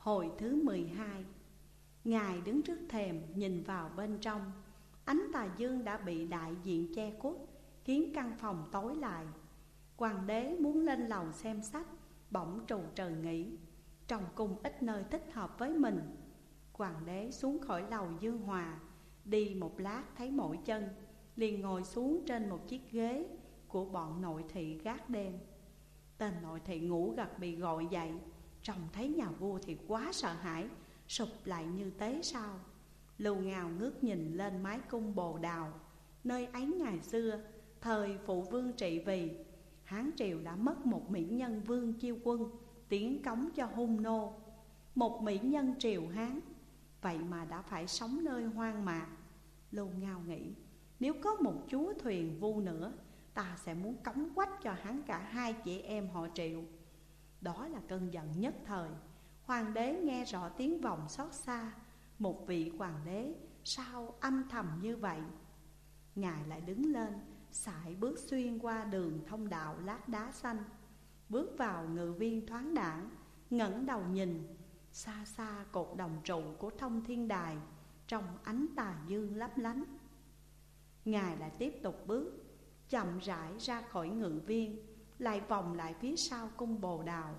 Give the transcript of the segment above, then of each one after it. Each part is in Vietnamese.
Hồi thứ 12 Ngài đứng trước thềm nhìn vào bên trong. Ánh tà dương đã bị đại diện che khuất, Khiến căn phòng tối lại. Hoàng đế muốn lên lầu xem sách, Bỗng trù trừ nghĩ, Trong cung ít nơi thích hợp với mình. Hoàng đế xuống khỏi lầu dương hòa, Đi một lát thấy mỏi chân, Liền ngồi xuống trên một chiếc ghế Của bọn nội thị gác đêm. Tên nội thị ngủ gật bị gọi dậy Trông thấy nhà vua thì quá sợ hãi, Sụp lại như tế sao. Lưu ngào ngước nhìn lên mái cung bồ đào, Nơi ấy ngày xưa, Thời phụ vương trị vì. Hán triều đã mất một mỹ nhân vương chiêu quân Tiến cống cho hung nô. Một mỹ nhân triều Hán, Vậy mà đã phải sống nơi hoang mạc. Lưu ngao nghĩ, Nếu có một chúa thuyền vu nữa, Ta sẽ muốn cống quách cho hắn cả hai chị em họ triệu. Đó là cơn giận nhất thời. Hoàng đế nghe rõ tiếng vọng xót xa. Một vị hoàng đế, sao âm thầm như vậy? Ngài lại đứng lên, sải bước xuyên qua đường thông đạo lát đá xanh. Bước vào ngự viên thoáng đảng ngẩng đầu nhìn. Xa xa cột đồng trụ của thông thiên đài, Trong ánh tà dương lấp lánh. Ngài lại tiếp tục bước, Chậm rãi ra khỏi ngự viên. Lại vòng lại phía sau cung bồ đào.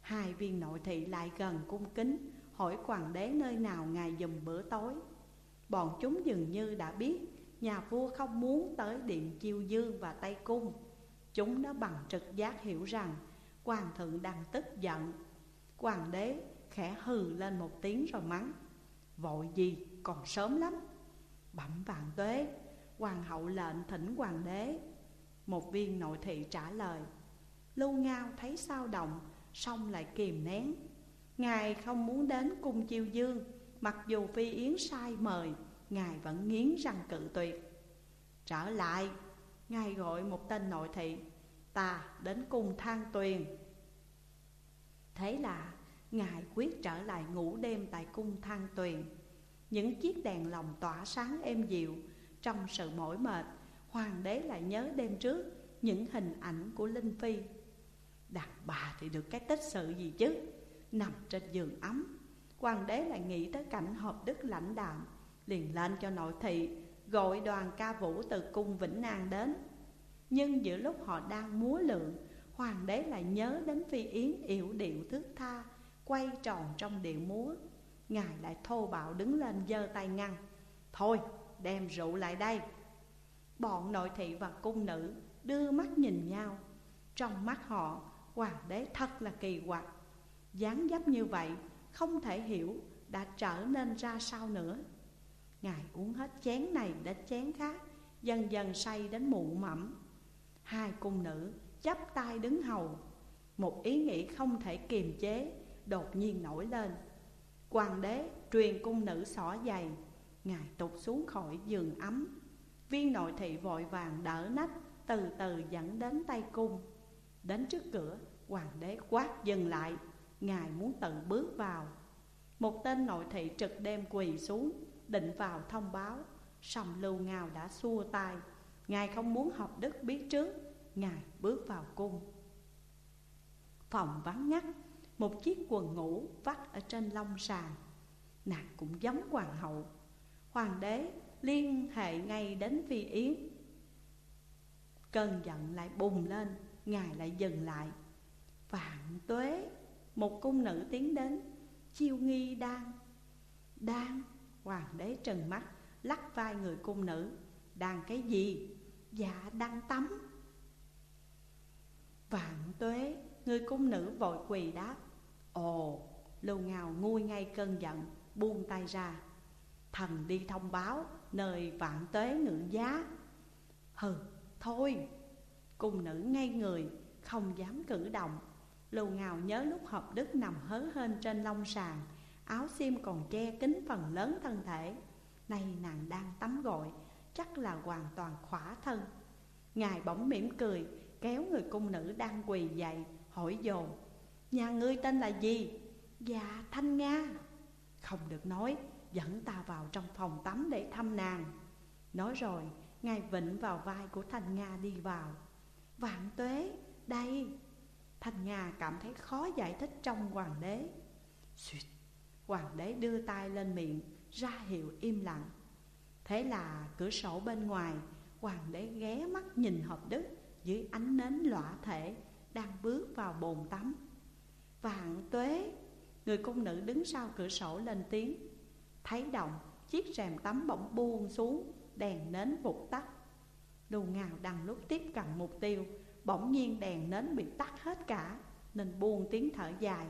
Hai viên nội thị lại gần cung kính, Hỏi hoàng đế nơi nào ngài dùm bữa tối. Bọn chúng dường như đã biết, Nhà vua không muốn tới điện chiêu dương và tây cung. Chúng nó bằng trực giác hiểu rằng, Hoàng thượng đang tức giận. Hoàng đế khẽ hừ lên một tiếng rồi mắng, Vội gì, còn sớm lắm. Bẩm vạn tuế, Hoàng hậu lệnh thỉnh hoàng đế. Một viên nội thị trả lời Lưu Ngao thấy sao động, Xong lại kìm nén. Ngài không muốn đến cung chiêu dương, Mặc dù Phi Yến sai mời, Ngài vẫn nghiến răng cự tuyệt. Trở lại, Ngài gọi một tên nội thị, Ta đến cung thang tuyền. Thế là, Ngài quyết trở lại ngủ đêm tại cung thang tuyền. Những chiếc đèn lồng tỏa sáng êm dịu, Trong sự mỏi mệt, Hoàng đế lại nhớ đêm trước Những hình ảnh của Linh Phi. Đàn bà thì được cái tích sự gì chứ? Nằm trên giường ấm. Hoàng đế lại nghĩ tới cảnh hợp đức lãnh đạm. Liền lên cho nội thị, Gọi đoàn ca vũ từ cung Vĩnh An đến. Nhưng giữa lúc họ đang múa lượng Hoàng đế lại nhớ đến Phi Yến yểu điệu thước tha, Quay tròn trong điệu múa. Ngài lại thô bạo đứng lên giơ tay ngăn. Thôi, đem rượu lại đây. Bọn nội thị và cung nữ đưa mắt nhìn nhau. Trong mắt họ hoàng đế thật là kỳ quặc. Dáng dấp như vậy, không thể hiểu đã trở nên ra sao nữa. Ngài uống hết chén này đến chén khác, Dần dần say đến mụ mẫm Hai cung nữ chắp tay đứng hầu. Một ý nghĩ không thể kiềm chế Đột nhiên nổi lên. Hoàng đế truyền cung nữ xỏ giày. Ngài tụt xuống khỏi giường ấm. Viên nội thị vội vàng đỡ nách, Từ từ dẫn đến tay cung. Đến trước cửa, Hoàng đế quát dừng lại, Ngài muốn tự bước vào. Một tên nội thị trực đêm quỳ xuống, Định vào thông báo Sòng lưu ngào đã xua tay. Ngài không muốn học đức biết trước, Ngài bước vào cung. Phòng vắng ngắt, Một chiếc quần ngủ vắt ở trên lông sàn. Nàng cũng giống hoàng hậu. Hoàng đế liên hệ ngay đến Phi Yến. Cơn giận lại bùng lên. Ngài lại dừng lại. Vạn tuế, Một cung nữ tiến đến, Chiêu nghi đang Đang Hoàng đế trừng mắt, Lắc vai người cung nữ. Đang cái gì? Dạ đang tắm. Vạn tuế, Người cung nữ vội quỳ đáp. Ồ, Lưu ngào nguôi ngay cơn giận, Buông tay ra. Thần đi thông báo Nơi vạn tuế ngự giá. Hừ, thôi Cung nữ ngay người, Không dám cử động. Lưu ngào nhớ lúc hợp đức nằm hớ hên trên lông sàn, Áo xiêm còn che kín phần lớn thân thể. Nay nàng đang tắm gội, Chắc là hoàn toàn khỏa thân. Ngài bỗng mỉm cười, Kéo người cung nữ đang quỳ dậy, Hỏi dồn, Nhà ngươi tên là gì? Dạ Thanh Nga. Không được nói, Dẫn ta vào trong phòng tắm để thăm nàng. Nói rồi, Ngài vịnh vào vai của Thanh Nga đi vào. Vạn tuế, Đây. Thanh Nga cảm thấy khó giải thích trong hoàng đế. Xuyệt, Hoàng đế đưa tay lên miệng, ra hiệu im lặng. Thế là cửa sổ bên ngoài, Hoàng đế ghé mắt nhìn hợp đức Dưới ánh nến lõa thể Đang bước vào bồn tắm. Vạn tuế, Người cung nữ đứng sau cửa sổ lên tiếng. Thấy động, Chiếc rèm tắm bỗng buông xuống, Đèn nến vụt tắt. Lù ngào đằng lúc tiếp cận mục tiêu, Bỗng nhiên đèn nến bị tắt hết cả, Nên buông tiếng thở dài.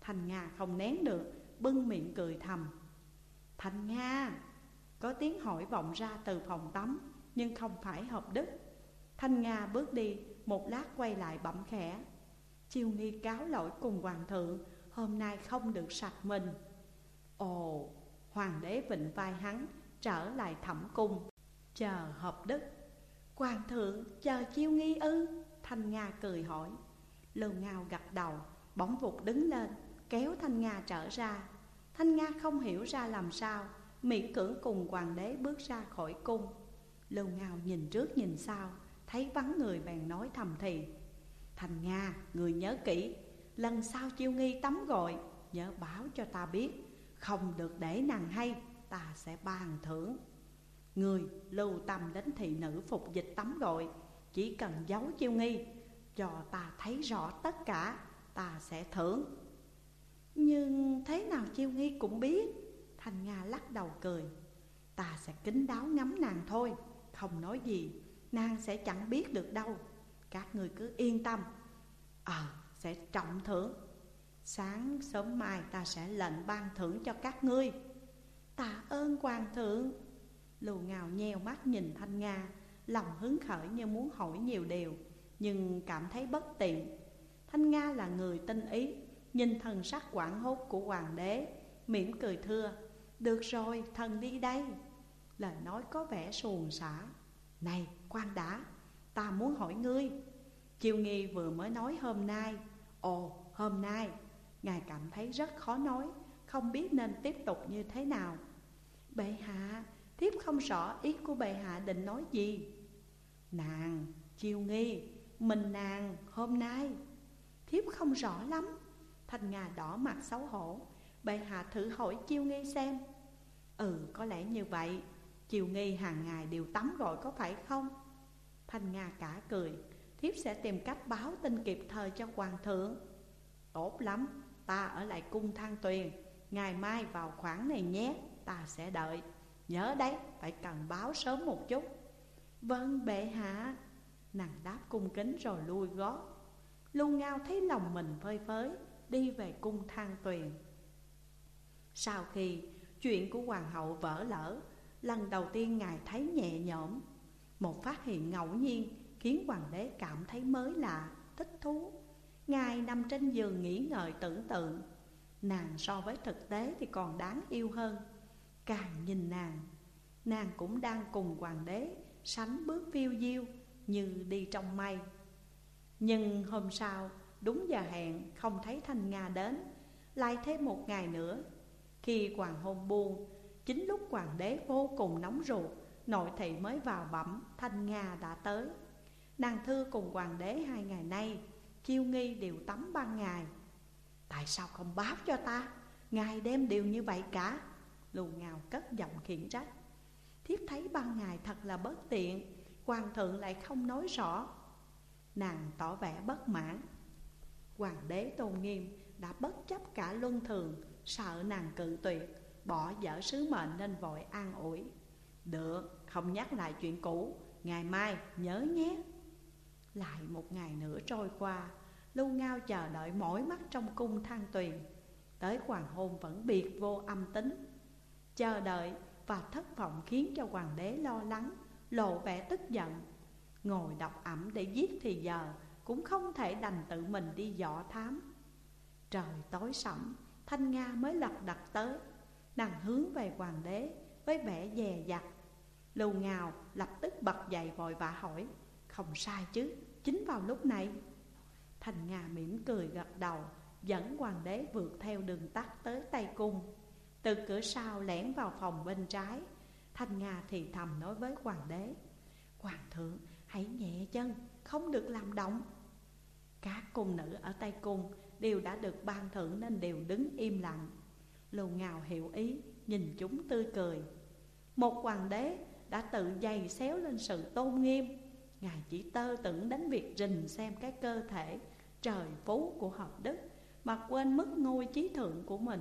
Thành Nga không nén được, Bưng miệng cười thầm. Thành Nga! Có tiếng hỏi vọng ra từ phòng tắm, Nhưng không phải hợp đức Thanh Nga bước đi, Một lát quay lại bẩm khẽ. Chiêu nghi cáo lỗi cùng hoàng thượng, Hôm nay không được sạch mình. Ồ, Hoàng đế vịnh vai hắn, Trở lại thẩm cung, Chờ hợp đức Hoàng thượng chờ chiêu nghi ư? Thanh Nga cười hỏi. Lưu Ngao gật đầu Bỗng vụt đứng lên Kéo Thanh Nga trở ra. Thanh Nga không hiểu ra làm sao Miễn cưỡng cùng hoàng đế bước ra khỏi cung. Lưu Ngao nhìn trước nhìn sau Thấy vắng người bèn nói thầm thì Thanh Nga, người nhớ kỹ Lần sau chiêu nghi tắm gội Nhớ báo cho ta biết Không được để nàng hay Ta sẽ ban thưởng. Người lưu tâm đến thị nữ phục dịch tắm gội, Chỉ cần giấu chiêu nghi, Cho ta thấy rõ tất cả, Ta sẽ thưởng. Nhưng thế nào chiêu nghi cũng biết, Thanh Nga lắc đầu cười. Ta sẽ kính đáo ngắm nàng thôi, Không nói gì, Nàng sẽ chẳng biết được đâu. Các người cứ yên tâm. Ờ sẽ trọng thưởng. Sáng sớm mai ta sẽ lệnh ban thưởng cho các ngươi. Tạ ơn hoàng thượng. Lù ngào nheo mắt nhìn Thanh Nga, Lòng hứng khởi như muốn hỏi nhiều điều, Nhưng cảm thấy bất tiện. Thanh Nga là người tinh ý, Nhìn thần sắc quảng hốt của hoàng đế, mỉm cười thưa, Được rồi, thần đi đây. Lời nói có vẻ xuồng xả Này, quan đã, Ta muốn hỏi ngươi. Chiêu nghi vừa mới nói hôm nay, Ồ, hôm nay. Ngài cảm thấy rất khó nói, Không biết nên tiếp tục như thế nào. Bệ hạ Thiếp không rõ ý của bệ hạ định nói gì. Nàng Chiêu nghi Mình nàng hôm nay. Thiếp không rõ lắm Thanh Nga đỏ mặt xấu hổ Bệ hạ thử hỏi chiêu nghi xem. Ừ có lẽ như vậy Chiều nghi hàng ngày đều tắm rồi có phải không? Thanh Nga cả cười Thiếp sẽ tìm cách báo tin kịp thời cho hoàng thượng. Tốt lắm, ta ở lại cung thang tuyền Ngày mai vào khoảng này nhé, ta sẽ đợi. Nhớ đấy, phải cần báo sớm một chút. Vâng, bệ hạ. Nàng đáp cung kính rồi lui gót. Lưu Ngao thấy lòng mình phơi phới Đi về cung thang tuyền. Sau khi chuyện của hoàng hậu vỡ lỡ Lần đầu tiên ngài thấy nhẹ nhõm. Một phát hiện ngẫu nhiên khiến hoàng đế cảm thấy mới lạ, thích thú. Ngài nằm trên giường nghĩ ngợi tưởng tượng. Nàng so với thực tế thì còn đáng yêu hơn. Càng nhìn nàng Nàng cũng đang cùng hoàng đế Sánh bước phiêu diêu như đi trong mây. Nhưng hôm sau, đúng giờ hẹn, không thấy Thanh Nga đến. Lại thêm một ngày nữa, Khi hoàng hôn buông, Chính lúc hoàng đế vô cùng nóng ruột, Nội thị mới vào bẩm Thanh Nga đã tới. Nàng thư cùng hoàng đế hai ngày nay Chiêu nghi đều tắm ban ngày. Tại sao không báo cho ta? Ngày đêm đều như vậy cả. Lù ngào cất giọng khiển trách. Thiếp thấy ban ngày thật là bất tiện Hoàng thượng lại không nói rõ. Nàng tỏ vẻ bất mãn. Hoàng đế tôn nghiêm đã bất chấp cả luân thường Sợ nàng cự tuyệt Bỏ dở sứ mệnh nên vội an ủi. Được, không nhắc lại chuyện cũ Ngày mai nhớ nhé. Lại một ngày nữa trôi qua Lưu Ngao chờ đợi mỏi mắt trong cung thang tuyền. Tới hoàng hôn vẫn biệt vô âm tính. Chờ đợi và thất vọng khiến cho hoàng đế lo lắng Lộ vẻ tức giận. Ngồi đọc ẩm để giết thì giờ Cũng không thể đành tự mình đi dọ thám. Trời tối sẫm Thanh Nga mới lật đặt tới Nàng hướng về hoàng đế với vẻ dè dặt. Lưu Ngào lập tức bật dậy vội vã hỏi Không sai chứ, chính vào lúc này. Thành Nga mỉm cười gật đầu Dẫn hoàng đế vượt theo đường tắt tới Tây Cung. Từ cửa sau lẻn vào phòng bên trái. Thanh Nga thì thầm nói với hoàng đế Hoàng thượng hãy nhẹ chân, không được làm động. Các cung nữ ở tay Cung đều đã được ban thưởng nên đều đứng im lặng. Lầu Ngào hiểu ý Nhìn chúng tươi cười. Một hoàng đế đã tự dày xéo lên sự tôn nghiêm. Ngài chỉ tơ tưởng đến việc rình xem cái cơ thể trời phú của hợp đức Mà quên mất ngôi trí thượng của mình.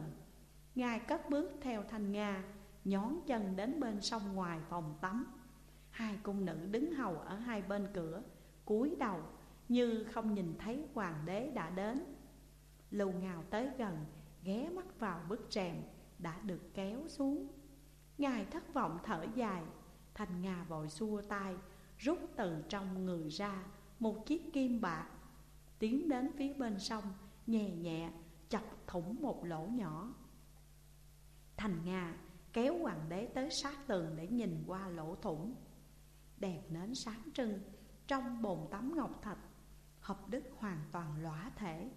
Ngài cất bước theo thanh Nga, Nhón chân đến bên sông ngoài phòng tắm. Hai cung nữ đứng hầu ở hai bên cửa, cúi đầu như không nhìn thấy hoàng đế đã đến. Lưu Ngào tới gần, ghé mắt vào bức rèm đã được kéo xuống. Ngài thất vọng thở dài, Thành Nga vội xua tay, Rút từ trong người ra một chiếc kim bạc, Tiến đến phía bên sông, Nhẹ nhẹ chọc thủng một lỗ nhỏ. Thành Nga, kéo hoàng đế tới sát tường để nhìn qua lỗ thủng. Đèn nến sáng trưng, trong bồn tắm ngọc thạch, Hợp đức hoàn toàn lõa thể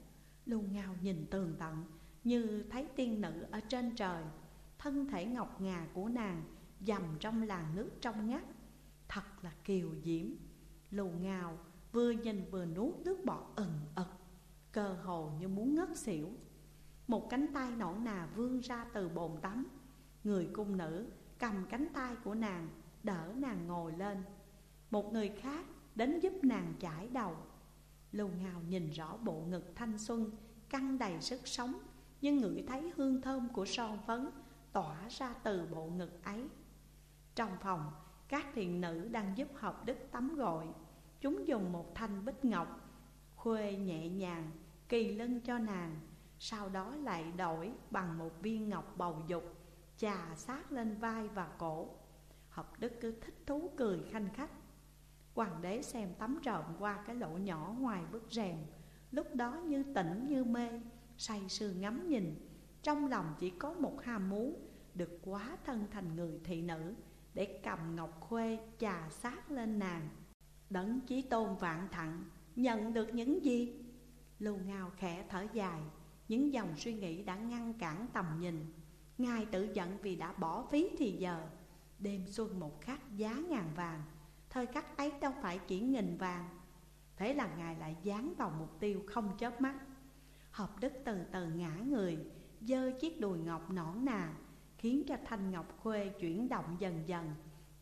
Lưu ngao nhìn tường tận Như thấy tiên nữ ở trên trời. Thân thể ngọc ngà của nàng Dầm trong làn nước trong ngắt, Thật là kiều diễm Lưu ngao vừa nhìn vừa nuốt nước bọt ẩn ực, Cơ hồ như muốn ngất xỉu. Một cánh tay nõn nà vươn ra từ bồn tắm. Người cung nữ cầm cánh tay của nàng, Đỡ nàng ngồi lên. Một người khác đến giúp nàng chải đầu. Lưu Ngào nhìn rõ bộ ngực thanh xuân, Căng đầy sức sống, Nhưng ngửi thấy hương thơm của son phấn Tỏa ra từ bộ ngực ấy. Trong phòng, Các thiền nữ đang giúp hợp đức tắm gội. Chúng dùng một thanh bích ngọc Khuê nhẹ nhàng Kỳ lưng cho nàng. Sau đó lại đổi bằng một viên ngọc bầu dục, Chà sát lên vai và cổ. Hợp đức cứ thích thú cười khanh khách. Hoàng đế xem tắm trộm qua cái lỗ nhỏ ngoài bức rèm, Lúc đó như tỉnh như mê, Say sưa ngắm nhìn. Trong lòng chỉ có một ham muốn, Được quá thân thành người thị nữ, Để cầm ngọc khuê chà sát lên nàng. Đấng chí tôn vạn thặng Nhận được những gì? Lưu ngao khẽ thở dài. Những dòng suy nghĩ đã ngăn cản tầm nhìn. Ngài tự giận vì đã bỏ phí thì giờ. Đêm xuân một khắc giá ngàn vàng. Thời khắc ấy đâu phải chỉ nghìn vàng. Thế là Ngài lại dán vào mục tiêu không chớp mắt. Hợp đức từ từ ngã người Dơ chiếc đùi ngọc nõn nà, Khiến cho thanh ngọc khuê chuyển động dần dần,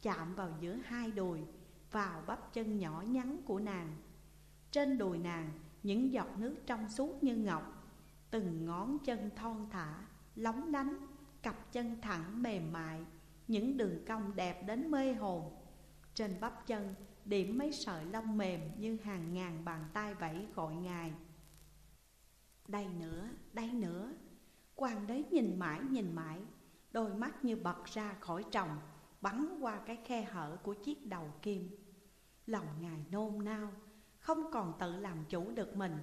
Chạm vào giữa hai đùi, Vào bắp chân nhỏ nhắn của nàng. Trên đùi nàng, Những giọt nước trong suốt như ngọc Từng ngón chân thon thả Lóng lánh Cặp chân thẳng mềm mại. Những đường cong đẹp đến mê hồn. Trên bắp chân điểm mấy sợi lông mềm như hàng ngàn bàn tay vẫy gọi ngài. Đây nữa, đây nữa. Hoàng đế nhìn mãi nhìn mãi. Đôi mắt như bật ra khỏi tròng Bắn qua cái khe hở của chiếc đầu kim. Lòng ngài nôn nao Không còn tự làm chủ được mình.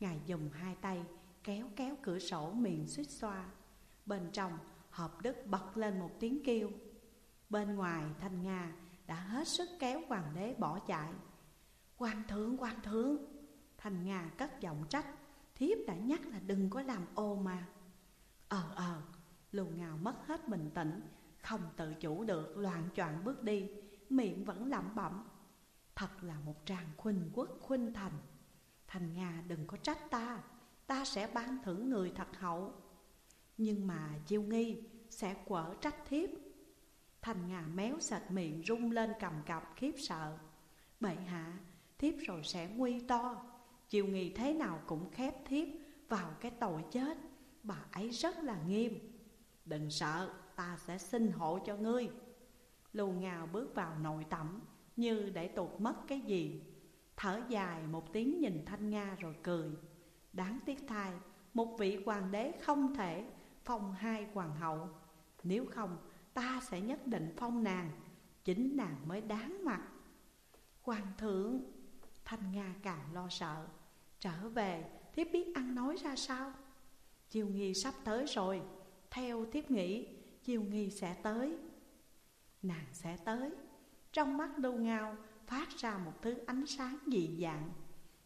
Ngài dùng hai tay kéo kéo cửa sổ miệng suýt xoa. Bên trong hợp đức bật lên một tiếng kêu. Bên ngoài thanh Nga đã hết sức kéo hoàng đế bỏ chạy. Hoàng thượng, hoàng thượng! Thành Nga cất giọng trách. Thiếp đã nhắc là đừng có làm ô mà. Ờ ờ Lù ngào mất hết bình tĩnh Không tự chủ được loạn choạng bước đi Miệng vẫn lẩm bẩm. Thật là một tràng khuynh quốc khuynh thành. Thành Nga đừng có trách ta. Ta sẽ ban thưởng người thật hậu. Nhưng mà chiêu nghi sẽ quở trách thiếp. Thành ngà méo sạch miệng rung lên cầm cập khiếp sợ. Bệ hạ, thiếp rồi sẽ nguy to. Chiêu nghi thế nào cũng khép thiếp vào cái tội chết. Bà ấy rất là nghiêm. Đừng sợ, ta sẽ xin hộ cho ngươi. Lù ngào bước vào nội tẩm Như để tụt mất cái gì. Thở dài một tiếng nhìn Thanh Nga rồi cười. Đáng tiếc thay, Một vị hoàng đế không thể phong hai hoàng hậu. Nếu không, ta sẽ nhất định phong nàng, Chính nàng mới đáng mặt. Hoàng thượng, Thanh Nga càng lo sợ. Trở về, thiếp biết ăn nói ra sao? Chiều nghi sắp tới rồi, Theo thiếp nghĩ, Chiều nghi sẽ tới. Nàng sẽ tới. Trong mắt lưu ngao phát ra một thứ ánh sáng dị dạng.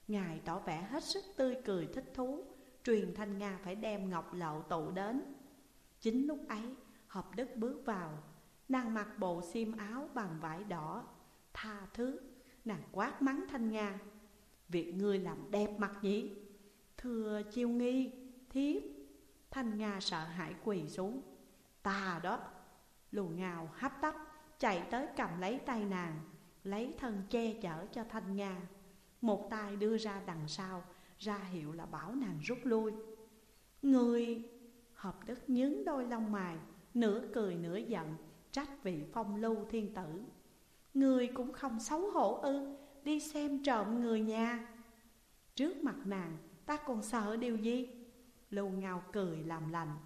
Ngài tỏ vẻ hết sức tươi cười thích thú, Truyền Thanh Nga phải đem ngọc lậu tụ đến. Chính lúc ấy, Hợp đức bước vào, Nàng mặc bộ xiêm áo bằng vải đỏ, Tha thứ, Nàng quát mắng Thanh Nga, Việc ngươi làm đẹp mặt nhỉ? Thưa chiêu nghi, Thiếp. Thanh Nga sợ hãi quỳ xuống, Ta đó. Lù ngào hấp tấp, Chạy tới cầm lấy tay nàng, Lấy thân che chở cho Thanh Nga. Một tay đưa ra đằng sau, Ra hiệu là bảo nàng rút lui. Người Hợp đức nhướng đôi lông mày, Nửa cười nửa giận, Trách vị phong lưu thiên tử. Người cũng không xấu hổ ư, Đi xem trộm người nhà. Trước mặt nàng, Ta còn sợ điều gì? Lưu ngao cười làm lành.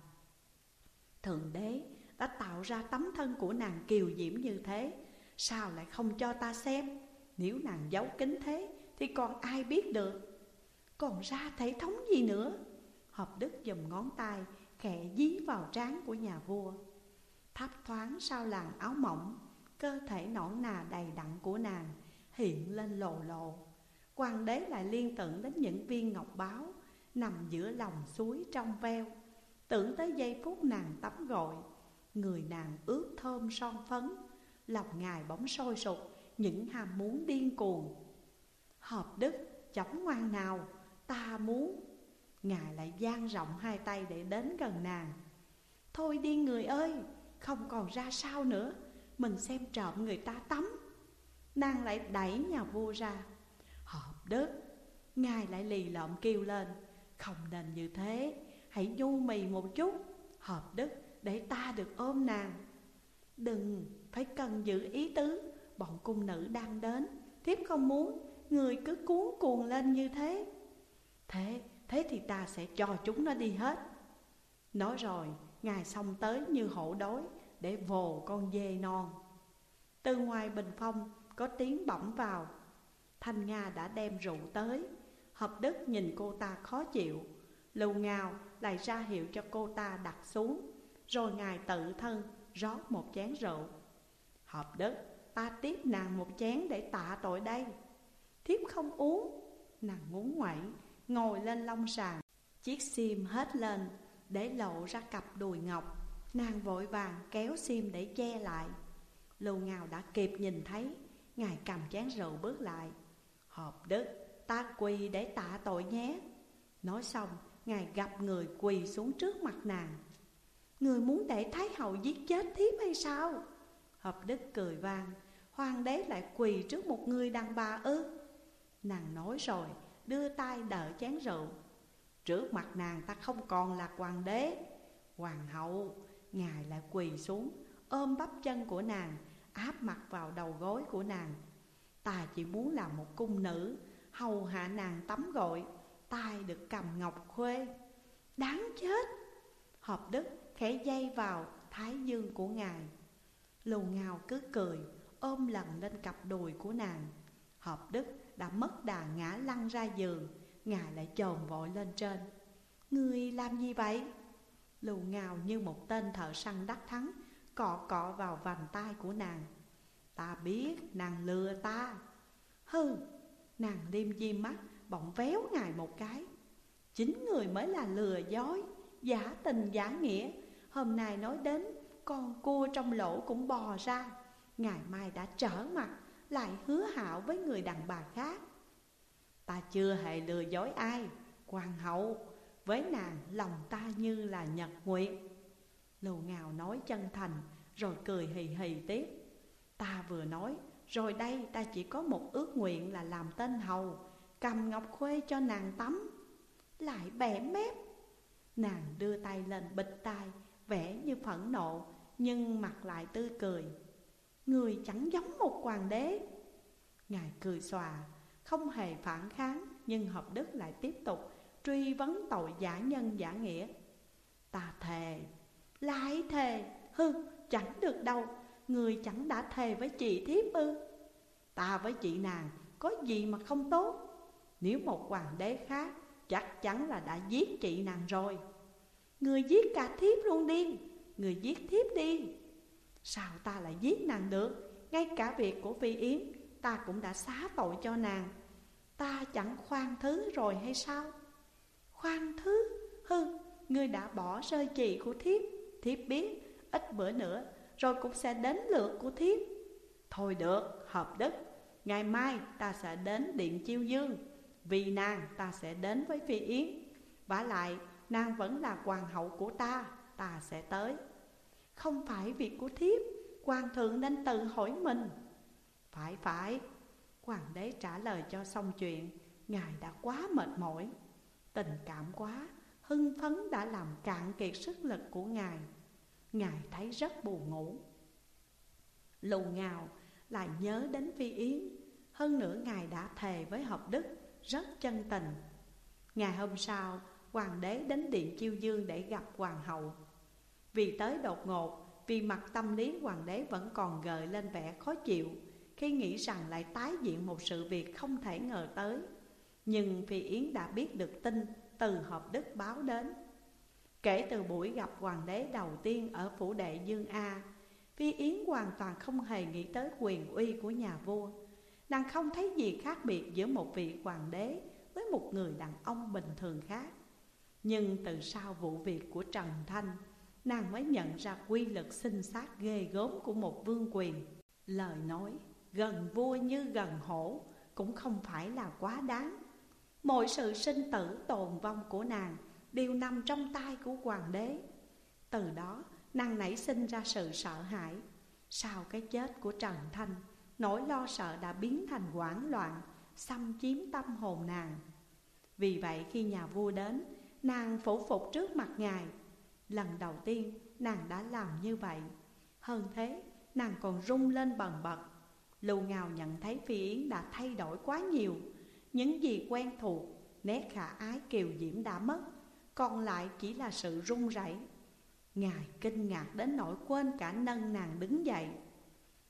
Thượng đế đã tạo ra tấm thân của nàng kiều diễm như thế, Sao lại không cho ta xem? Nếu nàng giấu kín thế thì còn ai biết được? Còn ra thể thống gì nữa? Hợp đức dùm ngón tay, Khẽ dí vào trán của nhà vua. Thấp thoáng sau làn áo mỏng, Cơ thể nõn nà đầy đặn của nàng Hiện lên lồ lộ. Hoàng đế lại liên tưởng đến những viên ngọc báo Nằm giữa lòng suối trong veo. Tưởng tới giây phút nàng tắm gội, Người nàng ướt thơm son phấn, Lòng ngài bóng sôi sục, Những ham muốn điên cuồng Hợp đức chóng ngoan nào, Ta muốn. Ngài lại dang rộng hai tay để đến gần nàng. Thôi đi người ơi, Không còn ra sao nữa, Mình xem trộm người ta tắm. Nàng lại đẩy nhà vua ra. Hợp đức, Ngài lại lì lợm kêu lên. Không nên như thế, Hãy nhu mì một chút. Hợp đức, để ta được ôm nàng. Đừng phải cần giữ ý tứ, Bọn cung nữ đang đến, Thiếp không muốn. Người cứ cuốn cuồng lên như thế. Thế, thế thì ta sẽ cho chúng nó đi hết. Nói rồi, Ngài xong tới như hổ đói Để vồ con dê non. Từ ngoài bình phong có tiếng bẩm vào. Thanh Nga đã đem rượu tới. Hợp đức nhìn cô ta khó chịu. Lưu ngào lại ra hiệu cho cô ta đặt xuống. Rồi ngài tự thân rót một chén rượu. Hợp đức ta tiếp nàng một chén để tạ tội đây. Thiếp không uống, Nàng muốn ngoảy, Ngồi lên lông sàn. Chiếc sim hết lên, Để lộ ra cặp đùi ngọc. Nàng vội vàng kéo sim để che lại. Lưu Ngào đã kịp nhìn thấy, Ngài cầm chén rượu bước lại. Hợp đức, ta quỳ để tạ tội nhé. Nói xong, Ngài gặp người quỳ xuống trước mặt nàng. Người muốn để Thái hậu giết chết thiếp hay sao? Hợp đức cười vang, Hoàng đế lại quỳ trước một người đàn bà ư? Nàng nói rồi, đưa tay đỡ chén rượu. Trước mặt nàng ta không còn là hoàng đế. Hoàng hậu, Ngài lại quỳ xuống, Ôm bắp chân của nàng, Áp mặt vào đầu gối của nàng. Ta chỉ muốn làm một cung nữ, Hầu hạ nàng tắm gội, tay được cầm ngọc khuê. Đáng chết! Hợp đức khẽ dây vào thái dương của ngài. Lù ngào cứ cười, ôm lần lên cặp đùi của nàng. Hợp đức đã mất đà ngã lăn ra giường Ngài lại chồm vội lên trên. Ngươi làm gì vậy? Lù ngào như một tên thợ săn đắc thắng Cọ cọ vào vành tay của nàng. Ta biết nàng lừa ta. Hừ, nàng liêm di mắt bỗng véo ngài một cái. Chính người mới là lừa dối, giả tình giả nghĩa. Hôm nay nói đến con cua trong lỗ cũng bò ra. Ngày mai đã trở mặt lại hứa hảo với người đàn bà khác. Ta chưa hề lừa dối ai, hoàng hậu Với nàng lòng ta như là nhật nguyệt Lù ngào nói chân thành rồi cười hì hì tiếp. Ta vừa nói rồi đây ta chỉ có một ước nguyện là làm tên hầu Cầm ngọc khuê cho nàng tắm Lại bẻ mép. Nàng đưa tay lên bịch tai Vẽ như phẫn nộ Nhưng mặt lại tươi cười. Người chẳng giống một hoàng đế. Ngài cười xòa, Không hề phản kháng, Nhưng hợp đức lại tiếp tục Truy vấn tội giả nhân giả nghĩa. Ta thề, Lại thề Hư chẳng được đâu, Người chẳng đã thề với chị thiếp ư? Ta với chị nàng Có gì mà không tốt? Nếu một hoàng đế khác, chắc chắn là đã giết chị nàng rồi. Người giết cả thiếp luôn đi, Người giết thiếp đi. Sao ta lại giết nàng được? Ngay cả việc của Phi Yến, Ta cũng đã xá tội cho nàng. Ta chẳng khoan thứ rồi hay sao? Khoan thứ? Hư Ngươi đã bỏ rơi chị của thiếp. Thiếp biết, Ít bữa nữa, Rồi cũng sẽ đến lượt của thiếp. Thôi được, Hợp đức. Ngày mai ta sẽ đến Điện Chiêu Dương. Vì nàng, ta sẽ đến với Phi Yến. Vả lại, Nàng vẫn là hoàng hậu của ta Ta sẽ tới. Không phải việc của thiếp, Hoàng thượng nên tự hỏi mình. Phải phải, Hoàng đế trả lời cho xong chuyện, Ngài đã quá mệt mỏi. Tình cảm quá, Hưng phấn đã làm cạn kiệt sức lực của Ngài. Ngài thấy rất buồn ngủ. Lù ngào, lại nhớ đến Phi Yến. Hơn nữa Ngài đã thề với Hợp Đức, Rất chân tình. Ngày hôm sau, Hoàng đế đến điện chiêu dương để gặp hoàng hậu. Vì tới đột ngột, Vì mặt tâm lý hoàng đế vẫn còn gợi lên vẻ khó chịu, Khi nghĩ rằng lại tái diễn một sự việc không thể ngờ tới. Nhưng Phi Yến đã biết được tin từ hợp đức báo đến. Kể từ buổi gặp hoàng đế đầu tiên ở phủ đệ Dương A Phi Yến hoàn toàn không hề nghĩ tới quyền uy của nhà vua. Nàng không thấy gì khác biệt giữa một vị hoàng đế với một người đàn ông bình thường khác. Nhưng từ sau vụ việc của Trần Thanh Nàng mới nhận ra quy lực sinh sát ghê gớm của một vương quyền. Lời nói, gần vua như gần hổ, cũng không phải là quá đáng. Mọi sự sinh tử tồn vong của nàng đều nằm trong tay của hoàng đế. Từ đó, nàng nảy sinh ra sự sợ hãi. Sau cái chết của Trần Thanh, Nỗi lo sợ đã biến thành hoảng loạn, Xâm chiếm tâm hồn nàng. Vì vậy khi nhà vua đến, Nàng phủ phục trước mặt ngài Lần đầu tiên, nàng đã làm như vậy. Hơn thế, nàng còn rung lên bần bật. Lưu Ngào nhận thấy Phi Yến đã thay đổi quá nhiều. Những gì quen thuộc, Nét khả ái kiều diễm đã mất, Còn lại chỉ là sự run rẩy. Ngài kinh ngạc đến nỗi quên cả nâng nàng đứng dậy.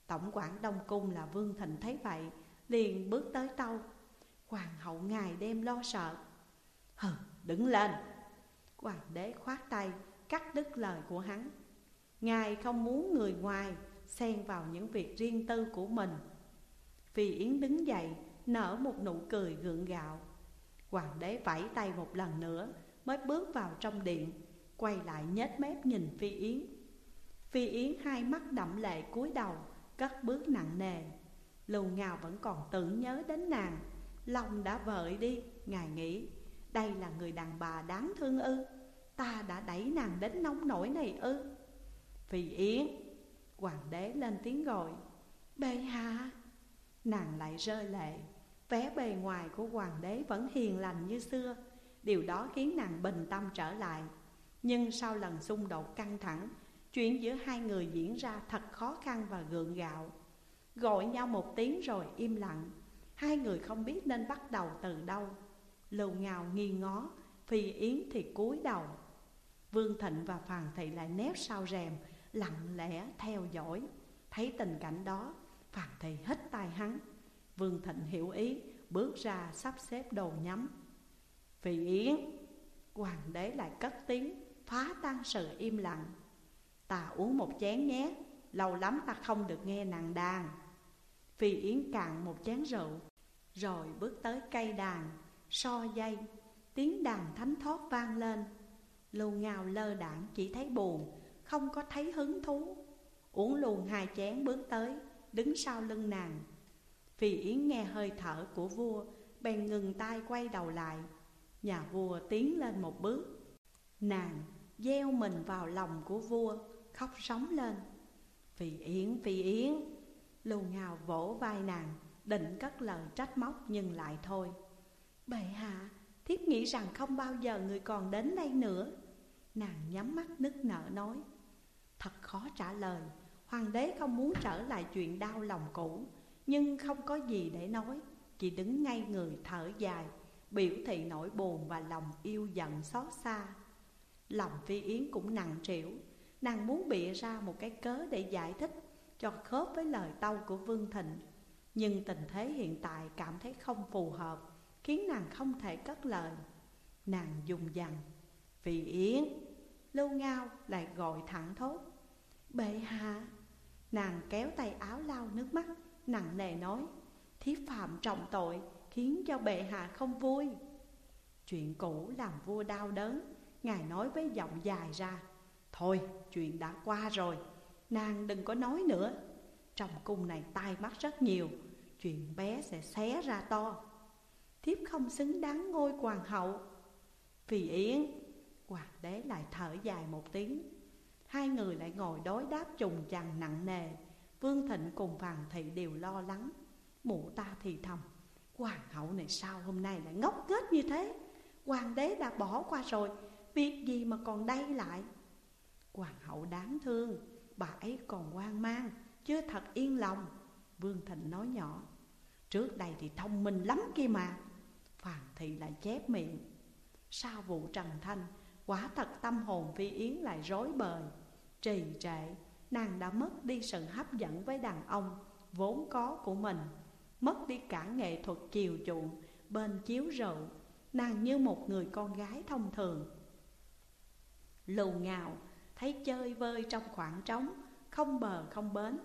Tổng quản Đông Cung là Vương Thịnh thấy vậy, Liền bước tới tâu. Hoàng hậu ngài đem lo sợ. Hừ, đứng lên. Hoàng đế khoát tay cắt đứt lời của hắn. Ngài không muốn người ngoài xen vào những việc riêng tư của mình. Phi Yến đứng dậy, nở một nụ cười gượng gạo. Hoàng đế vẫy tay một lần nữa, mới bước vào trong điện, Quay lại nhếch mép nhìn Phi Yến. Phi Yến hai mắt đậm lệ cúi đầu, Cất bước nặng nề. Lù Ngào vẫn còn tưởng nhớ đến nàng. Lòng đã vợi đi, Ngài nghĩ, Đây là người đàn bà đáng thương ư? Ta đã đẩy nàng đến nông nổi này ư? Phi Yến, Hoàng đế lên tiếng gọi, Bệ hạ. Nàng lại rơi lệ, Vẻ bề ngoài của hoàng đế vẫn hiền lành như xưa. Điều đó khiến nàng bình tâm trở lại. Nhưng sau lần xung đột căng thẳng, Chuyện giữa hai người diễn ra thật khó khăn và gượng gạo. Gọi nhau một tiếng rồi im lặng. Hai người không biết nên bắt đầu từ đâu. Lầu ngào nghi ngó Phi Yến thì cúi đầu. Vương Thịnh và Phàn Thị lại nép sau rèm, Lặng lẽ theo dõi. Thấy tình cảnh đó, Phàn Thị hít tay hắn Vương Thịnh hiểu ý, Bước ra sắp xếp đồ nhắm. Phi Yến, Hoàng đế lại cất tiếng, Phá tan sự im lặng. Ta uống một chén nhé, Lâu lắm ta không được nghe nàng đàn. Phi Yến cạn một chén rượu, Rồi bước tới cây đàn, So dây. Tiếng đàn thánh thót vang lên. Lưu ngào lơ đảng chỉ thấy buồn Không có thấy hứng thú. Uống luôn hai chén bước tới Đứng sau lưng nàng. Phi Yến nghe hơi thở của vua Bèn ngừng tay quay đầu lại. Nhà vua tiến lên một bước. Nàng gieo mình vào lòng của vua Khóc sóng lên. Phi Yến, Phi Yến Lưu Ngào vỗ vai nàng Định cất lời trách móc nhưng lại thôi. Bệ hạ Thiếp nghĩ rằng không bao giờ người còn đến đây nữa. Nàng nhắm mắt nức nở nói, Thật khó trả lời. Hoàng đế không muốn trở lại chuyện đau lòng cũ, Nhưng không có gì để nói. Chỉ đứng ngay người thở dài, Biểu thị nỗi buồn và lòng yêu giận xót xa. Lòng Phi Yến cũng nặng trĩu. Nàng muốn bịa ra một cái cớ để giải thích Cho khớp với lời tâu của Vương Thịnh. Nhưng tình thế hiện tại cảm thấy không phù hợp. Khiến nàng không thể cất lời. Nàng dùng dằn, vì Yến Lưu Ngao lại gọi thẳng thốt. Bệ hạ. Nàng kéo tay áo lau nước mắt, Nặng nề nói Thiếp phạm trọng tội, Khiến cho bệ hạ không vui. Chuyện cũ làm vua đau đớn, Ngài nói với giọng dài ra, Thôi, chuyện đã qua rồi, Nàng đừng có nói nữa. Trong cung này tai mắt rất nhiều, Chuyện bé sẽ xé ra to. Thiếp không xứng đáng ngôi hoàng hậu. Vì Yến, Hoàng đế lại thở dài một tiếng. Hai người lại ngồi đối đáp trùng chằng nặng nề. Vương Thịnh cùng hoàng Thị đều lo lắng. Mụ ta thì thầm, Hoàng hậu này sao hôm nay lại ngốc nghếch như thế? Hoàng đế đã bỏ qua rồi, Việc gì mà còn đây lại? Hoàng hậu đáng thương, Bà ấy còn hoang mang, Chưa thật yên lòng. Vương Thịnh nói nhỏ, Trước đây thì thông minh lắm kia mà Phàn Thị lại chép miệng. Sau vụ Trần Thanh, Quả thật tâm hồn Phi Yến lại rối bời. Trì trệ, Nàng đã mất đi sự hấp dẫn với đàn ông, Vốn có của mình, Mất đi cả nghệ thuật chiều chuộng Bên chiếu rượu, Nàng như một người con gái thông thường. Lù ngào Thấy chơi vơi trong khoảng trống, Không bờ không bến.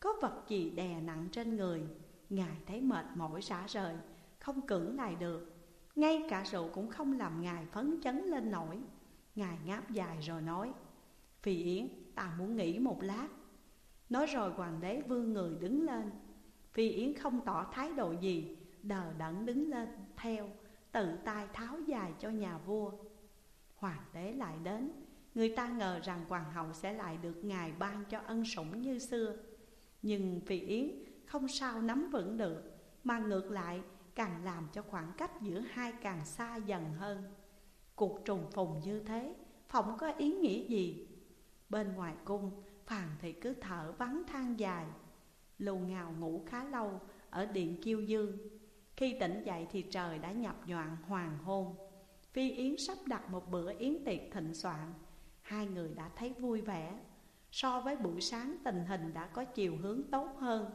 Có vật gì đè nặng trên người, Ngài thấy mệt mỏi rã rời. Không cưỡng lại được. Ngay cả rượu cũng không làm Ngài phấn chấn lên nổi. Ngài ngáp dài rồi nói Phi Yến, ta muốn nghỉ một lát. Nói rồi hoàng đế vương người đứng lên. Phi Yến không tỏ thái độ gì, Đờ đẫn đứng lên theo, Tự tay tháo dài cho nhà vua. Hoàng đế lại đến. Người ta ngờ rằng hoàng hậu sẽ lại được ngài ban cho ân sủng như xưa. Nhưng Phi Yến không sao nắm vững được, Mà ngược lại càng làm cho khoảng cách giữa hai càng xa dần hơn. Cuộc trùng phùng như thế, Phỏng có ý nghĩa gì? Bên ngoài cung Phàn thì cứ thở vắng than dài. Lù ngào ngủ khá lâu Ở điện kiêu dương. Khi tỉnh dậy thì trời đã nhập nhoạn hoàng hôn. Phi Yến sắp đặt một bữa yến tiệc thịnh soạn. Hai người đã thấy vui vẻ. So với buổi sáng, tình hình đã có chiều hướng tốt hơn.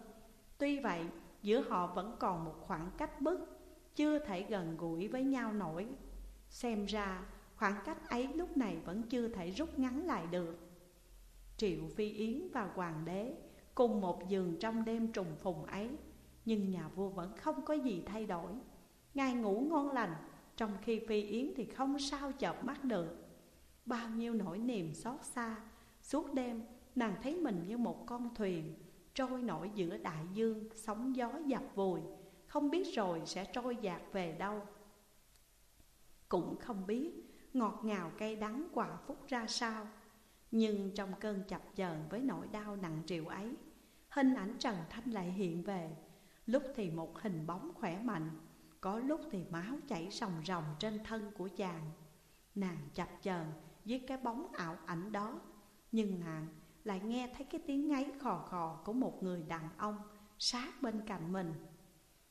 Tuy vậy giữa họ vẫn còn một khoảng cách bức Chưa thể gần gũi với nhau nổi. Xem ra, khoảng cách ấy lúc này vẫn chưa thể rút ngắn lại được. Triệu Phi Yến và Hoàng đế cùng một giường trong đêm trùng phùng ấy, Nhưng nhà vua vẫn không có gì thay đổi. Ngài ngủ ngon lành, Trong khi Phi Yến thì không sao chợp mắt được. Bao nhiêu nỗi niềm xót xa, Suốt đêm nàng thấy mình như một con thuyền Trôi nổi giữa đại dương, Sóng gió dập vùi. Không biết rồi sẽ trôi dạt về đâu. Cũng không biết ngọt ngào cay đắng quả phúc ra sao. Nhưng trong cơn chập chờn với nỗi đau nặng triệu ấy, Hình ảnh Trần Thanh lại hiện về. Lúc thì một hình bóng khỏe mạnh, Có lúc thì máu chảy ròng ròng trên thân của chàng. Nàng chập chờn với cái bóng ảo ảnh đó, Nhưng nàng lại nghe thấy cái tiếng ngáy khò khò của một người đàn ông sát bên cạnh mình.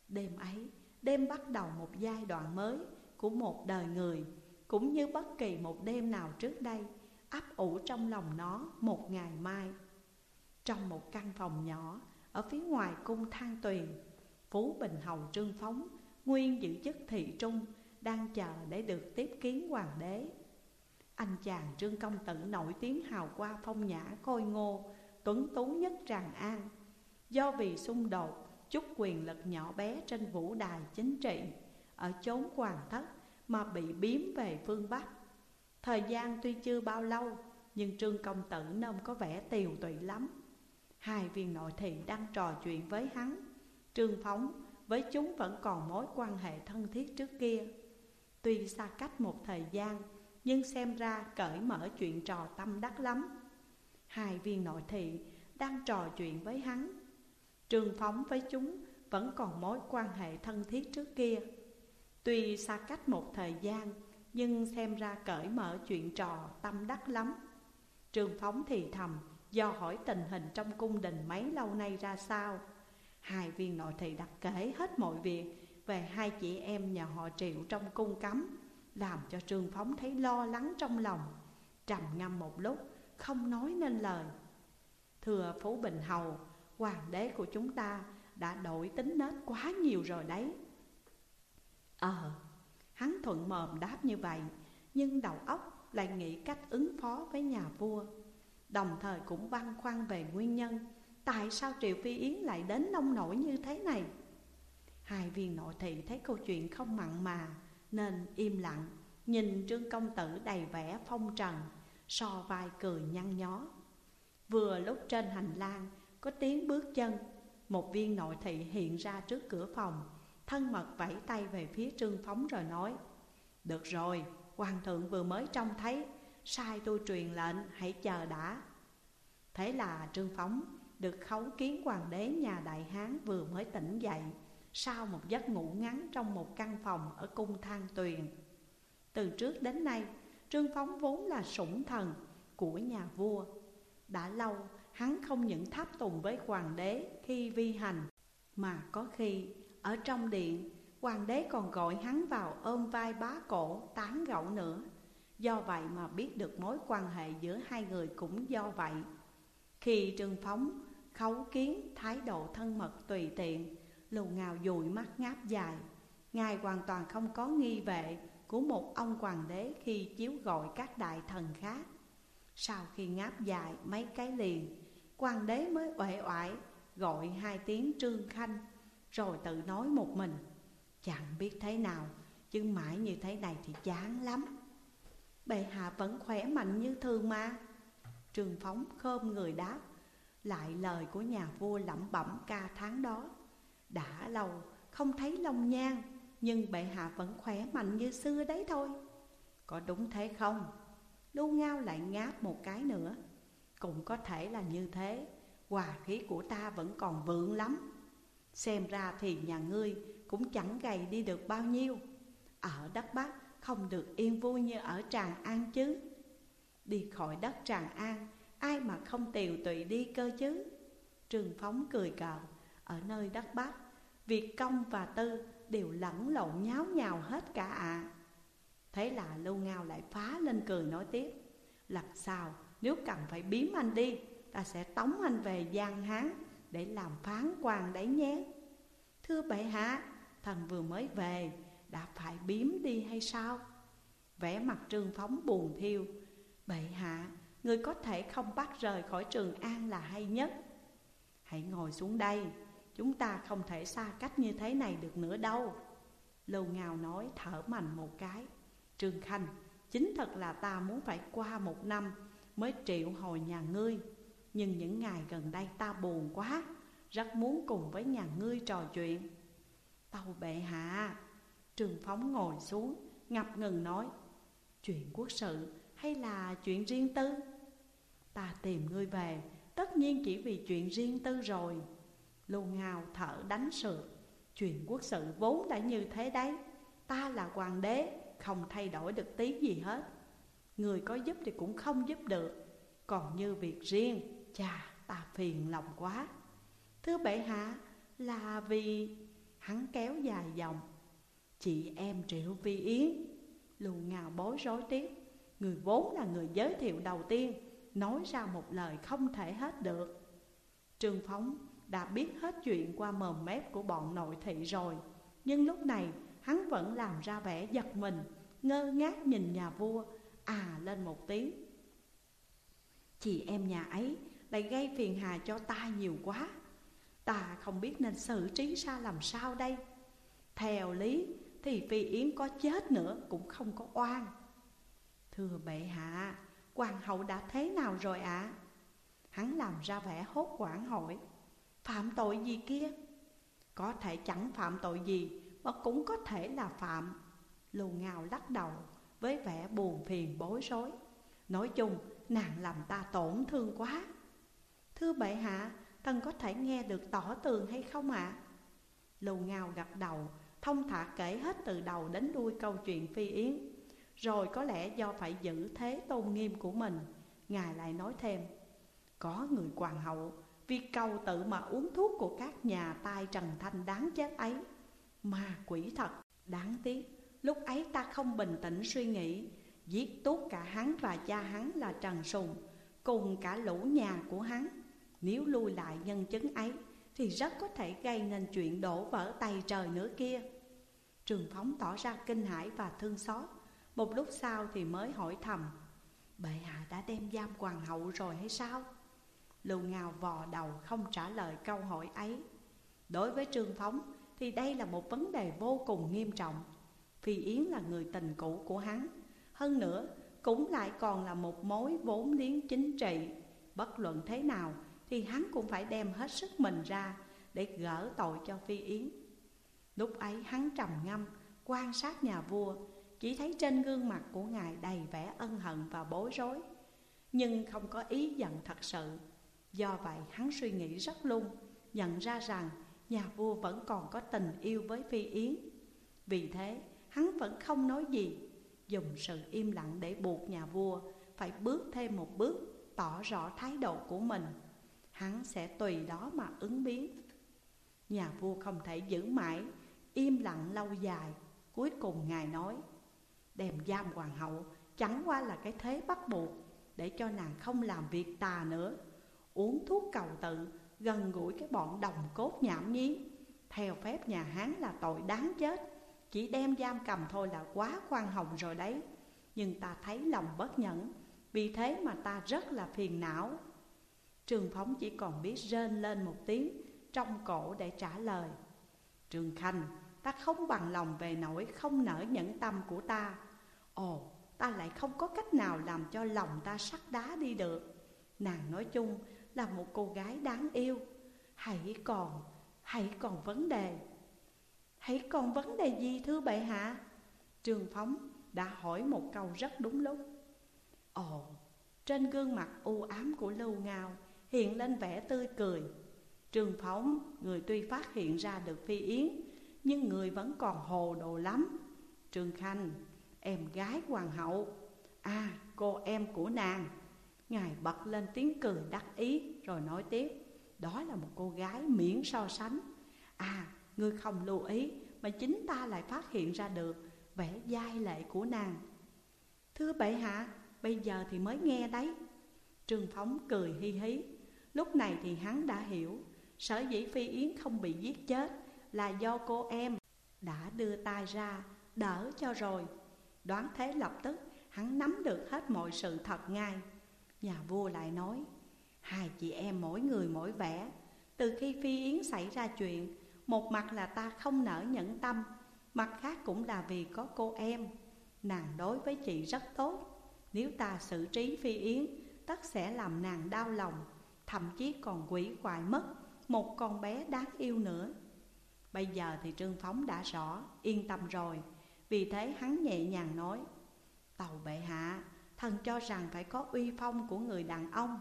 Đêm ấy, đêm bắt đầu một giai đoạn mới của một đời người Cũng như bất kỳ một đêm nào trước đây ấp ủ trong lòng nó một ngày mai. Trong một căn phòng nhỏ ở phía ngoài cung thang tuyền Phú Bình Hầu Trương Phóng Nguyên giữ chức thị trung Đang chờ để được tiếp kiến hoàng đế. Anh chàng Trương Công Tử nổi tiếng hào qua phong nhã khôi ngô, Tuấn tú nhất tràng an. Do vì xung đột, chút quyền lực nhỏ bé trên vũ đài chính trị, Ở chốn hoàng thất mà bị biếm về phương Bắc. Thời gian tuy chưa bao lâu, Nhưng Trương Công Tử nông có vẻ tiều tụy lắm. Hai viên nội thị đang trò chuyện với hắn. Trương Phóng với chúng vẫn còn mối quan hệ thân thiết trước kia. Tuy xa cách một thời gian nhưng xem ra cởi mở chuyện trò tâm đắc lắm. Hai viên nội thị đang trò chuyện với hắn. Trường Phóng với chúng vẫn còn mối quan hệ thân thiết trước kia. Tuy xa cách một thời gian, Nhưng xem ra cởi mở chuyện trò tâm đắc lắm. Trường Phóng thì thầm, Do hỏi tình hình trong cung đình mấy lâu nay ra sao. Hai viên nội thị đặt kể hết mọi việc Về hai chị em nhà họ triệu trong cung cấm. Làm cho Trương Phóng thấy lo lắng trong lòng. Trầm ngâm một lúc Không nói nên lời. Thưa Phú Bình Hầu Hoàng đế của chúng ta đã đổi tính nết quá nhiều rồi đấy. Ờ, hắn thuận mồm đáp như vậy Nhưng đầu óc lại nghĩ cách ứng phó với nhà vua. Đồng thời cũng băn khoăn về nguyên nhân Tại sao Triệu Phi Yến lại đến nông nổi như thế này? Hai viên nội thị thấy câu chuyện không mặn mà. Nên im lặng Nhìn Trương Công Tử đầy vẻ phong trần So vai cười nhăn nhó. Vừa lúc trên hành lang Có tiếng bước chân Một viên nội thị hiện ra trước cửa phòng Thân mật vẫy tay về phía Trương Phóng rồi nói Được rồi, Hoàng thượng vừa mới trông thấy Sai tôi truyền lệnh hãy chờ đã. Thế là Trương Phóng được khấu kiến hoàng đế nhà Đại Hán vừa mới tỉnh dậy sau một giấc ngủ ngắn trong một căn phòng ở cung thang tuyền. Từ trước đến nay, Trương Phóng vốn là sủng thần của nhà vua. Đã lâu, hắn không những tháp tùng với hoàng đế khi vi hành, Mà có khi, ở trong điện, Hoàng đế còn gọi hắn vào ôm vai bá cổ tán gẫu nữa. Do vậy mà biết được mối quan hệ giữa hai người cũng do vậy. Khi Trương Phóng khấu kiến thái độ thân mật tùy tiện lầu ngào dụi mắt ngáp dài. Ngài hoàn toàn không có nghi vệ của một ông hoàng đế khi chiếu gọi các đại thần khác. Sau khi ngáp dài mấy cái liền, Hoàng đế mới uể oải gọi hai tiếng trương khanh, Rồi tự nói một mình, Chẳng biết thế nào Chứ mãi như thế này thì chán lắm. Bệ hạ vẫn khỏe mạnh như thường mà. Trường phóng khom người đáp, Lại lời của nhà vua lẩm bẩm ca tháng đó. Đã lâu, không thấy long nhan, Nhưng bệ hạ vẫn khỏe mạnh như xưa đấy thôi. Có đúng thế không? Lưu Ngao lại ngáp một cái nữa. Cũng có thể là như thế, Hòa khí của ta vẫn còn vượng lắm. Xem ra thì nhà ngươi cũng chẳng gầy đi được bao nhiêu. Ở đất Bắc không được yên vui như ở Tràng An chứ. Đi khỏi đất Tràng An, Ai mà không tiều tụy đi cơ chứ? Trương Phóng cười cợt. Ở nơi đất Bắc, Việc công và tư đều lẫn lộn nháo nhào hết cả ạ. À. Thế là Lưu Ngao lại phá lên cười nói tiếp, Làm sao, nếu cần phải biếm anh đi, Ta sẽ tống anh về Giang Hán Để làm phán quan đấy nhé. Thưa bệ hạ, Thần vừa mới về, Đã phải biếm đi hay sao? Vẽ mặt trương phóng buồn thiêu, Bệ hạ, Người có thể không bắt rời khỏi Trường An là hay nhất. Hãy ngồi xuống đây Chúng ta không thể xa cách như thế này được nữa đâu. Lưu Ngào nói, thở mạnh một cái. Trương Khanh, Chính thật là ta muốn phải qua một năm Mới triệu hồi nhà ngươi. Nhưng những ngày gần đây ta buồn quá, Rất muốn cùng với nhà ngươi trò chuyện. Tâu bệ hạ. Trường phóng ngồi xuống, Ngập ngừng nói, Chuyện quốc sự hay là chuyện riêng tư? Ta tìm ngươi về, Tất nhiên chỉ vì chuyện riêng tư rồi. Lưu Ngao thở đánh sượt Chuyện quốc sự vốn đã như thế đấy. Ta là hoàng đế, Không thay đổi được tí gì hết. Người có giúp thì cũng không giúp được. Còn như việc riêng, Chà, ta phiền lòng quá. Thưa bệ hạ, Là vì Hắn kéo dài dòng. Chị em Triệu Vi Yến Lù ngào bối rối tiếc. Người vốn là người giới thiệu đầu tiên, Nói ra một lời không thể hết được. Trương Phóng đã biết hết chuyện qua mồm mép của bọn nội thị rồi. Nhưng lúc này hắn vẫn làm ra vẻ giật mình Ngơ ngác nhìn nhà vua À lên một tiếng. Chị em nhà ấy lại gây phiền hà cho ta nhiều quá. Ta không biết nên xử trí ra làm sao đây. Theo lý thì Phi Yến có chết nữa cũng không có oan. Thưa bệ hạ, hoàng hậu đã thế nào rồi ạ? À? Hắn làm ra vẻ hốt quảng hỏi. Phạm tội gì kia? Có thể chẳng phạm tội gì, Mà cũng có thể là phạm Lù ngào lắc đầu, Với vẻ buồn phiền bối rối Nói chung, nàng làm ta tổn thương quá Thưa bệ hạ, Thần có thể nghe được tỏ tường hay không ạ? À? Lù ngào gật đầu, Thông thả kể hết từ đầu đến đuôi câu chuyện Phi Yến Rồi có lẽ do phải giữ thế tôn nghiêm của mình, Ngài lại nói thêm Có người hoàng hậu vì cầu tự mà uống thuốc của các nhà tai Trần Thanh đáng chết ấy. Mà quỷ thật, Đáng tiếc. Lúc ấy ta không bình tĩnh suy nghĩ. Giết tuốt cả hắn và cha hắn là Trần Sùng, Cùng cả lũ nhà của hắn. Nếu lui lại nhân chứng ấy, Thì rất có thể gây nên chuyện đổ vỡ tay trời nữa kia. Trường phóng tỏ ra kinh hãi và thương xót. Một lúc sau thì mới hỏi thầm, Bệ hạ đã đem giam hoàng hậu rồi hay sao? Lưu Ngào vò đầu không trả lời câu hỏi ấy. Đối với Trương Phóng thì đây là một vấn đề vô cùng nghiêm trọng. Phi Yến là người tình cũ của hắn Hơn nữa cũng lại còn là một mối vốn liếng chính trị. Bất luận thế nào thì hắn cũng phải đem hết sức mình ra để gỡ tội cho Phi Yến. Lúc ấy hắn trầm ngâm, quan sát nhà vua, Chỉ thấy trên gương mặt của ngài đầy vẻ ân hận và bối rối Nhưng không có ý giận thật sự. Do vậy, hắn suy nghĩ rất lung Nhận ra rằng nhà vua vẫn còn có tình yêu với Phi Yến. Vì thế, hắn vẫn không nói gì, Dùng sự im lặng để buộc nhà vua Phải bước thêm một bước, Tỏ rõ thái độ của mình. Hắn sẽ tùy đó mà ứng biến. Nhà vua không thể giữ mãi, Im lặng lâu dài. Cuối cùng ngài nói, Đem giam hoàng hậu Chẳng qua là cái thế bắt buộc Để cho nàng không làm việc tà nữa. Uống thuốc cầu tự Gần gũi cái bọn đồng cốt nhảm nhí. Theo phép nhà Hán là tội đáng chết. Chỉ đem giam cầm thôi là quá khoan hồng rồi đấy. Nhưng ta thấy lòng bất nhẫn Vì thế mà ta rất là phiền não. Trường Phóng chỉ còn biết rên lên một tiếng Trong cổ để trả lời. Trường Khanh Ta không bằng lòng về nỗi không nở nhẫn tâm của ta. Ồ, ta lại không có cách nào làm cho lòng ta sắt đá đi được. Nàng nói chung là một cô gái đáng yêu. Hãy còn, hãy còn vấn đề. Hãy còn vấn đề gì thưa bệ hạ? Trường Phóng đã hỏi một câu rất đúng lúc. Ồ, trên gương mặt u ám của Lưu Ngao hiện lên vẻ tươi cười. Trường Phóng, người tuy phát hiện ra được Phi Yến Nhưng người vẫn còn hồ đồ lắm. Trường Khanh, em gái hoàng hậu. À, cô em của nàng. Ngài bật lên tiếng cười đắc ý rồi nói tiếp Đó là một cô gái miễn so sánh. À, ngươi không lưu ý Mà chính ta lại phát hiện ra được vẻ giai lệ của nàng. Thưa bệ hạ, bây giờ thì mới nghe đấy. Trương Phóng cười hi hí Lúc này thì hắn đã hiểu Sở dĩ Phi Yến không bị giết chết Là do cô em đã đưa tay ra đỡ cho rồi. Đoán thế lập tức hắn nắm được hết mọi sự thật ngay. Nhà vua lại nói, Hai chị em mỗi người mỗi vẻ. Từ khi Phi Yến xảy ra chuyện, Một mặt là ta không nỡ nhẫn tâm, Mặt khác cũng là vì có cô em. Nàng đối với chị rất tốt. Nếu ta xử trí Phi Yến, Tất sẽ làm nàng đau lòng, Thậm chí còn quỷ hoại mất Một con bé đáng yêu nữa. Bây giờ thì Trương Phóng đã rõ, Yên tâm rồi. Vì thế hắn nhẹ nhàng nói, Tàu bệ hạ Thần cho rằng phải có uy phong của người đàn ông.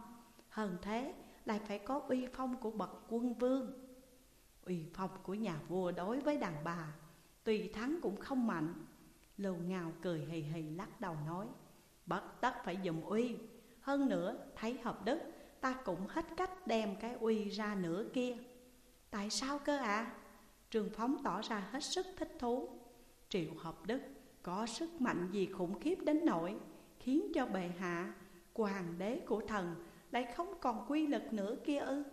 Hơn thế, lại phải có uy phong của bậc quân vương. Uy phong của nhà vua đối với đàn bà, Tùy thắng cũng không mạnh. Lưu Ngao cười hì hì lắc đầu nói, Bất tất phải dùng uy. Hơn nữa, thấy hợp đức, Ta cũng hết cách đem cái uy ra nữa kia. Tại sao cơ ạ? À? Trường Phóng tỏ ra hết sức thích thú. Triệu hợp đức, có sức mạnh gì khủng khiếp đến nỗi? Khiến cho bệ hạ, hoàng đế của thần Lại không còn quy lực nữa kia ư?